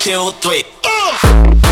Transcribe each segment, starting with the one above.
two, three. One,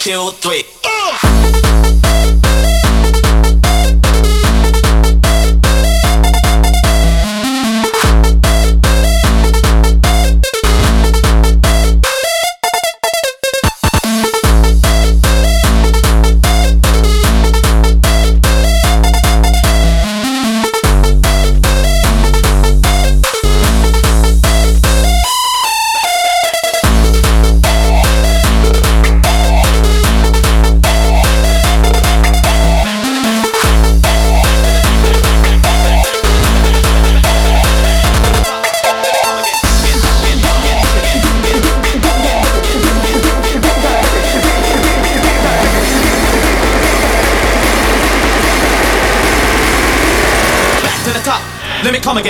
two, three. Let me come again.